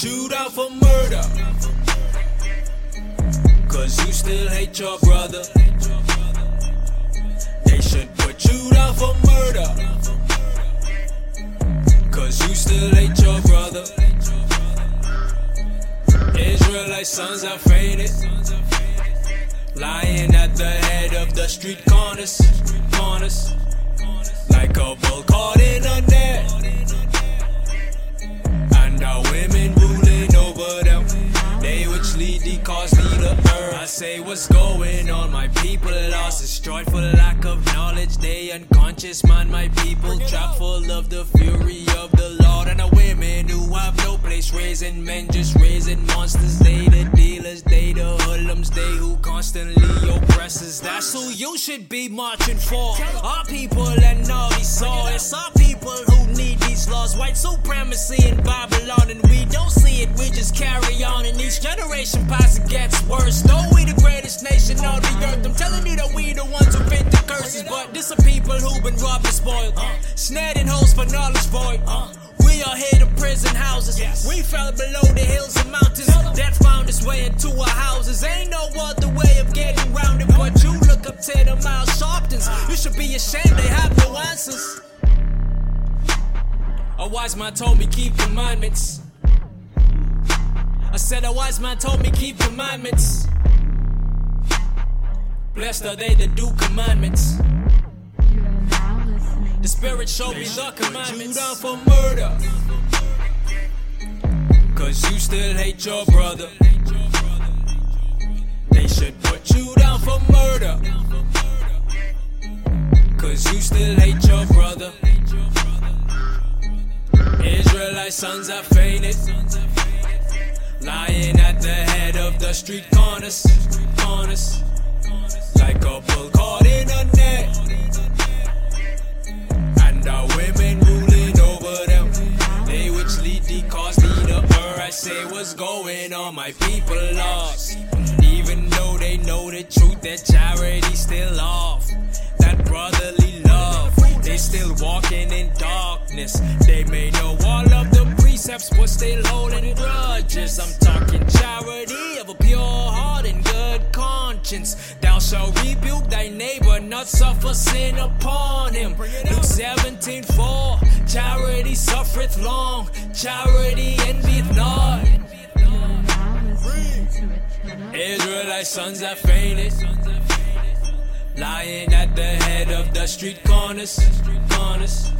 You down for murder. Cause you still hate your brother. They should put you down for murder. Cause you still hate your brother. Israelite sons are faded. Lying at the head of the street corners. Corners. Like a bull caught in a say what's going on, my people lost, destroyed for lack of knowledge. They unconscious, man, my people trapped full of the fury of the Lord. And the women who have no place raising men, just raising monsters. They the dealers, they the hoodlums, they who constantly oppresses. That's who you should be marching for. Our people and all we saw. It's our people who need these laws. White supremacy in just carry on. And each generation passes, it gets worse. Though we the greatest nation on the earth, I'm telling you that we the ones who fit the curses. But this are people who've been robbed and spoiled, uh, snared in holes for knowledge void. Uh, we are here to prison houses. We fell below the hills and mountains. Death found its way into our houses. Ain't no other way of getting round it. But you look up to the Mount Sharptons. Uh. You should be ashamed they have no answers. A wise man told me keep commandments. I said a wise man told me keep commandments. Blessed are they that do commandments. The spirit showed me the commandments. You down for murder. Cause you still hate your brother. They should put you down for murder. Cause you still hate your brother. Israelite sons are fainted. Lying at the head of the street corners. Corners. Like a bull caught in a net. And the women ruling over them. They which lead the cause lead the earth. I say what's going on, my people lost. Even though they know the truth, that charity still off. That brotherly conscience. Thou shalt rebuke thy neighbor, not suffer sin upon him. Luke 17 4. Charity suffereth long, charity envieth not. Israelite sons are fainted. Lying at the head of the street corners. corners